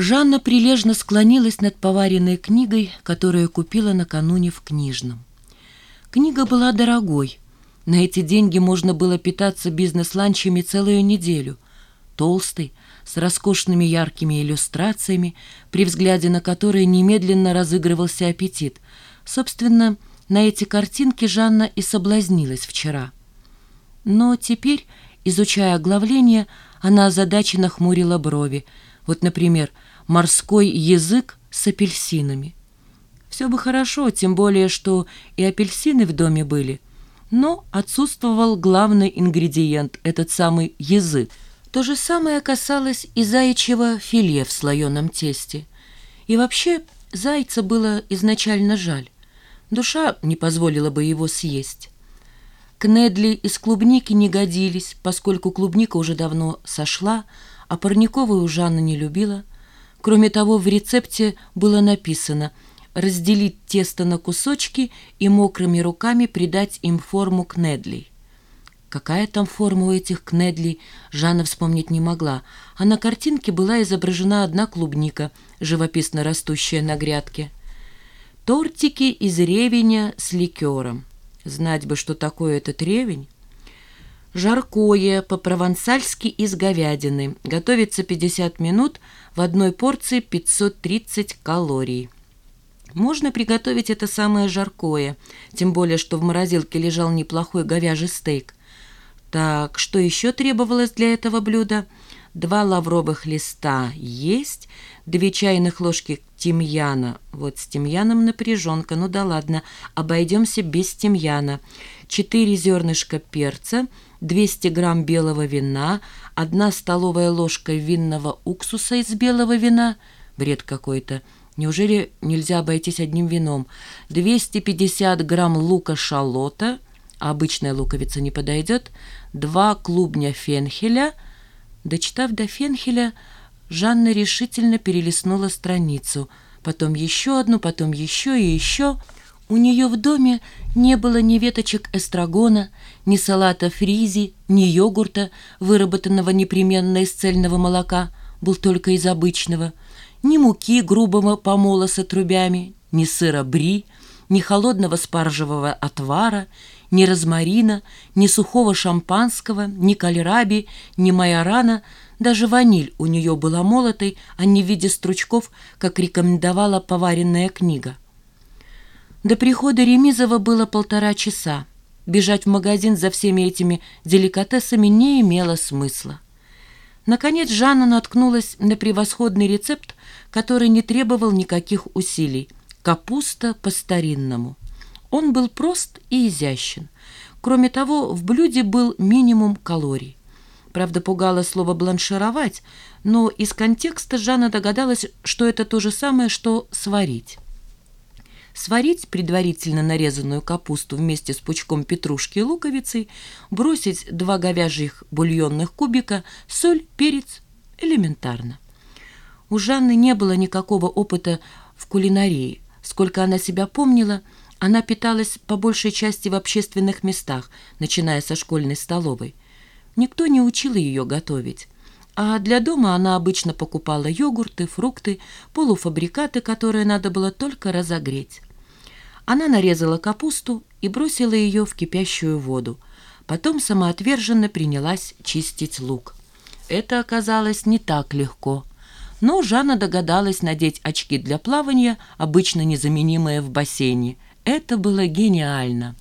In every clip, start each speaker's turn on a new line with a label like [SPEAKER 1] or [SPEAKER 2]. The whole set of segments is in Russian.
[SPEAKER 1] Жанна прилежно склонилась над поваренной книгой, которую купила накануне в книжном. Книга была дорогой. На эти деньги можно было питаться бизнес-ланчами целую неделю. Толстый, с роскошными яркими иллюстрациями, при взгляде на которые немедленно разыгрывался аппетит. Собственно, на эти картинки Жанна и соблазнилась вчера. Но теперь, изучая оглавление, она озадаченно хмурила брови. Вот, например, «Морской язык с апельсинами». Все бы хорошо, тем более, что и апельсины в доме были. Но отсутствовал главный ингредиент, этот самый язык. То же самое касалось и заячьего филе в слоеном тесте. И вообще зайца было изначально жаль. Душа не позволила бы его съесть. Кнедли из клубники не годились, поскольку клубника уже давно сошла, а парниковую Жанна не любила. Кроме того, в рецепте было написано разделить тесто на кусочки и мокрыми руками придать им форму кнедлей. Какая там форма у этих кнедлей, Жанна вспомнить не могла, а на картинке была изображена одна клубника, живописно растущая на грядке. Тортики из ревеня с ликером. Знать бы, что такое этот ревень. Жаркое по-провансальски из говядины. Готовится 50 минут, в одной порции 530 калорий. Можно приготовить это самое жаркое, тем более, что в морозилке лежал неплохой говяжий стейк. Так, что еще требовалось для этого блюда? Два лавровых листа есть, две чайных ложки тимьяна. Вот с тимьяном напряженка, ну да ладно, обойдемся без тимьяна. Четыре зернышка перца, 200 грамм белого вина, одна столовая ложка винного уксуса из белого вина. Бред какой-то. Неужели нельзя обойтись одним вином? 250 грамм лука-шалота, обычная луковица не подойдет, два клубня фенхеля. Дочитав до фенхеля, Жанна решительно перелистнула страницу. Потом еще одну, потом еще и еще. У нее в доме не было ни веточек эстрагона, ни салата фризи, ни йогурта, выработанного непременно из цельного молока, был только из обычного, ни муки грубого помола с отрубями, ни сыра бри, ни холодного спаржевого отвара, ни розмарина, ни сухого шампанского, ни кальраби, ни майорана — даже ваниль у нее была молотой, а не в виде стручков, как рекомендовала поваренная книга. До прихода Ремизова было полтора часа. Бежать в магазин за всеми этими деликатесами не имело смысла. Наконец Жанна наткнулась на превосходный рецепт, который не требовал никаких усилий – капуста по-старинному. Он был прост и изящен. Кроме того, в блюде был минимум калорий. Правда, пугало слово «бланшировать», но из контекста Жанна догадалась, что это то же самое, что «сварить». Сварить предварительно нарезанную капусту вместе с пучком петрушки и луковицей, бросить два говяжьих бульонных кубика, соль, перец – элементарно. У Жанны не было никакого опыта в кулинарии. Сколько она себя помнила, она питалась по большей части в общественных местах, начиная со школьной столовой. Никто не учил ее готовить. А для дома она обычно покупала йогурты, фрукты, полуфабрикаты, которые надо было только разогреть. Она нарезала капусту и бросила ее в кипящую воду. Потом самоотверженно принялась чистить лук. Это оказалось не так легко. Но Жанна догадалась надеть очки для плавания, обычно незаменимые в бассейне. Это было гениально.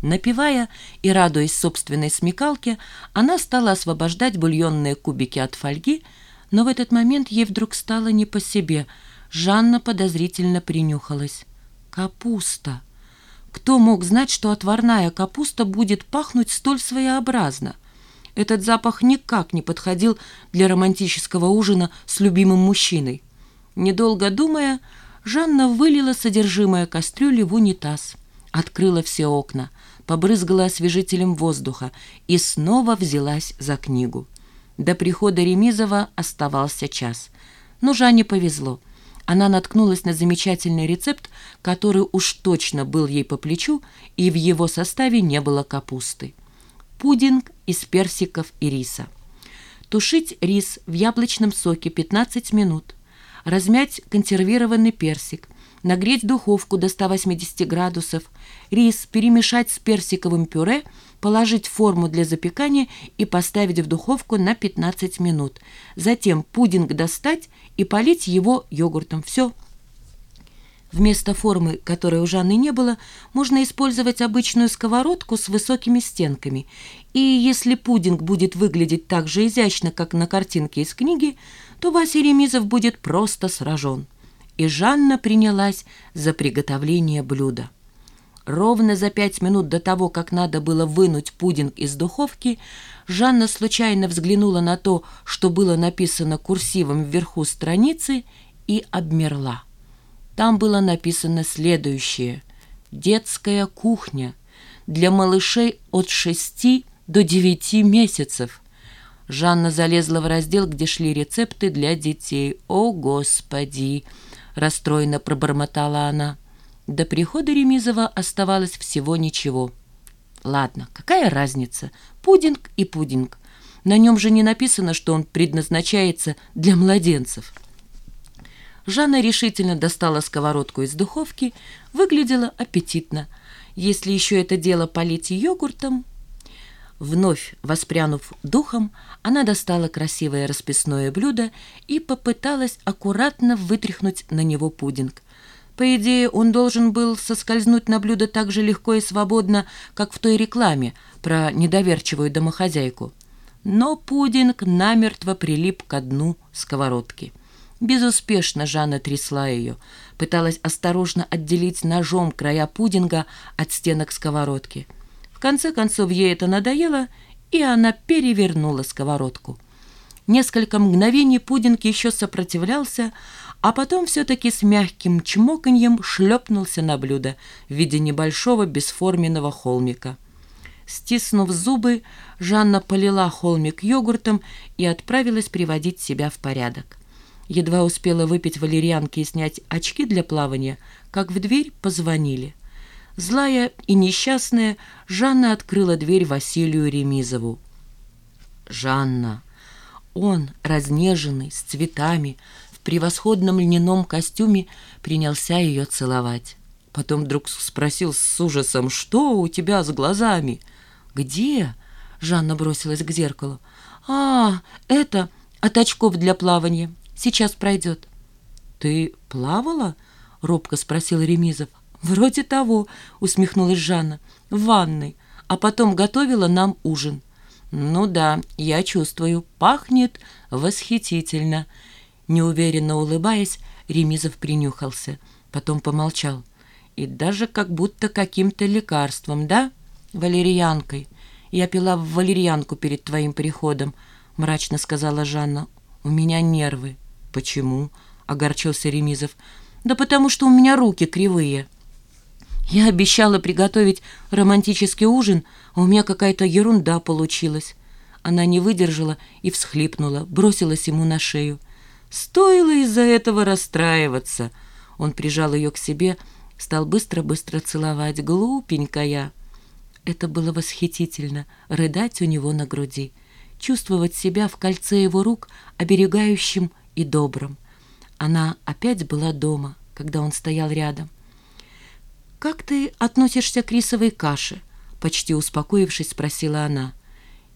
[SPEAKER 1] Напивая и радуясь собственной смекалке, она стала освобождать бульонные кубики от фольги, но в этот момент ей вдруг стало не по себе. Жанна подозрительно принюхалась. Капуста! Кто мог знать, что отварная капуста будет пахнуть столь своеобразно? Этот запах никак не подходил для романтического ужина с любимым мужчиной. Недолго думая, Жанна вылила содержимое кастрюли в унитаз, открыла все окна — побрызгала освежителем воздуха и снова взялась за книгу. До прихода Ремизова оставался час. Но Жанне повезло. Она наткнулась на замечательный рецепт, который уж точно был ей по плечу, и в его составе не было капусты. Пудинг из персиков и риса. Тушить рис в яблочном соке 15 минут. Размять консервированный персик. Нагреть духовку до 180 градусов. Рис перемешать с персиковым пюре, положить форму для запекания и поставить в духовку на 15 минут. Затем пудинг достать и полить его йогуртом. Все. Вместо формы, которой у Жанны не было, можно использовать обычную сковородку с высокими стенками. И если пудинг будет выглядеть так же изящно, как на картинке из книги, то Вася Ремизов будет просто сражен. И Жанна принялась за приготовление блюда. Ровно за пять минут до того, как надо было вынуть пудинг из духовки, Жанна случайно взглянула на то, что было написано курсивом вверху страницы, и обмерла. Там было написано следующее. «Детская кухня для малышей от шести до девяти месяцев». Жанна залезла в раздел, где шли рецепты для детей. «О, Господи!» — расстроенно пробормотала она. До прихода Ремизова оставалось всего ничего. «Ладно, какая разница? Пудинг и пудинг. На нем же не написано, что он предназначается для младенцев». Жанна решительно достала сковородку из духовки, выглядела аппетитно. Если еще это дело полить йогуртом... Вновь воспрянув духом, она достала красивое расписное блюдо и попыталась аккуратно вытряхнуть на него пудинг. По идее, он должен был соскользнуть на блюдо так же легко и свободно, как в той рекламе про недоверчивую домохозяйку. Но пудинг намертво прилип к дну сковородки. Безуспешно Жанна трясла ее, пыталась осторожно отделить ножом края пудинга от стенок сковородки. В конце концов ей это надоело, и она перевернула сковородку. Несколько мгновений пудинг еще сопротивлялся, а потом все-таки с мягким чмоканьем шлепнулся на блюдо в виде небольшого бесформенного холмика. Стиснув зубы, Жанна полила холмик йогуртом и отправилась приводить себя в порядок. Едва успела выпить валерьянки и снять очки для плавания, как в дверь позвонили. Злая и несчастная, Жанна открыла дверь Василию Ремизову. «Жанна!» Он, разнеженный, с цветами, в превосходном льняном костюме, принялся ее целовать. Потом вдруг спросил с ужасом, «Что у тебя с глазами?» «Где?» — Жанна бросилась к зеркалу. «А, это от очков для плавания». Сейчас пройдет». «Ты плавала?» — робко спросил Ремизов. «Вроде того», — усмехнулась Жанна. «В ванной, а потом готовила нам ужин». «Ну да, я чувствую, пахнет восхитительно». Неуверенно улыбаясь, Ремизов принюхался, потом помолчал. «И даже как будто каким-то лекарством, да? Валерьянкой. Я пила валерьянку перед твоим приходом», — мрачно сказала Жанна. «У меня нервы». «Почему?» — огорчился Ремизов. «Да потому что у меня руки кривые». «Я обещала приготовить романтический ужин, а у меня какая-то ерунда получилась». Она не выдержала и всхлипнула, бросилась ему на шею. «Стоило из-за этого расстраиваться!» Он прижал ее к себе, стал быстро-быстро целовать. «Глупенькая!» Это было восхитительно — рыдать у него на груди, чувствовать себя в кольце его рук, оберегающим и добрым. Она опять была дома, когда он стоял рядом. «Как ты относишься к рисовой каше?» Почти успокоившись, спросила она.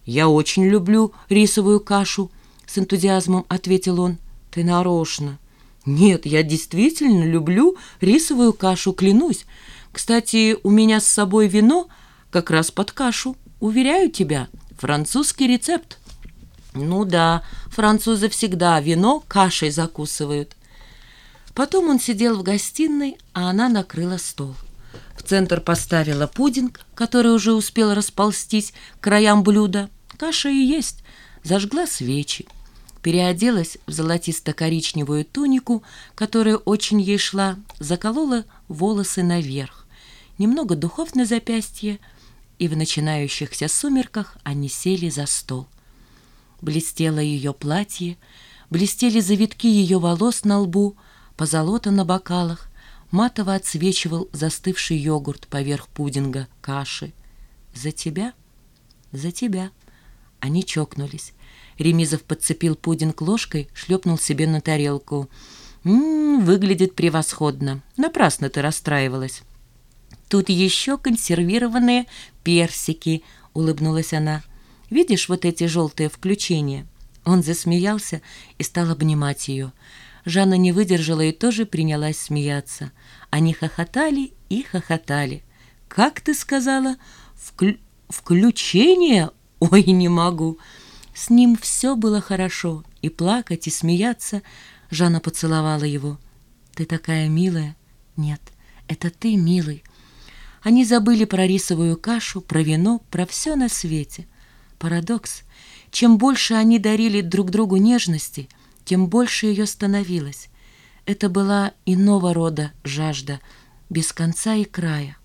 [SPEAKER 1] «Я очень люблю рисовую кашу», — с энтузиазмом ответил он. «Ты нарочно». «Нет, я действительно люблю рисовую кашу, клянусь. Кстати, у меня с собой вино как раз под кашу. Уверяю тебя, французский рецепт». Ну да, французы всегда вино кашей закусывают. Потом он сидел в гостиной, а она накрыла стол. В центр поставила пудинг, который уже успел расползтись к краям блюда. Каша и есть. Зажгла свечи. Переоделась в золотисто-коричневую тунику, которая очень ей шла, заколола волосы наверх. Немного духов на запястье, и в начинающихся сумерках они сели за стол. Блестело ее платье, блестели завитки ее волос на лбу, позолота на бокалах, матово отсвечивал застывший йогурт поверх пудинга, каши. «За тебя? За тебя!» Они чокнулись. Ремизов подцепил пудинг ложкой, шлепнул себе на тарелку. «М -м, выглядит превосходно. Напрасно ты расстраивалась». «Тут еще консервированные персики», — улыбнулась она. «Видишь вот эти желтые включения?» Он засмеялся и стал обнимать ее. Жанна не выдержала и тоже принялась смеяться. Они хохотали и хохотали. «Как ты сказала? Вклю... Включение? Ой, не могу!» С ним все было хорошо, и плакать, и смеяться. Жанна поцеловала его. «Ты такая милая!» «Нет, это ты, милый!» Они забыли про рисовую кашу, про вино, про все на свете. Парадокс. Чем больше они дарили друг другу нежности, тем больше ее становилось. Это была иного рода жажда, без конца и края.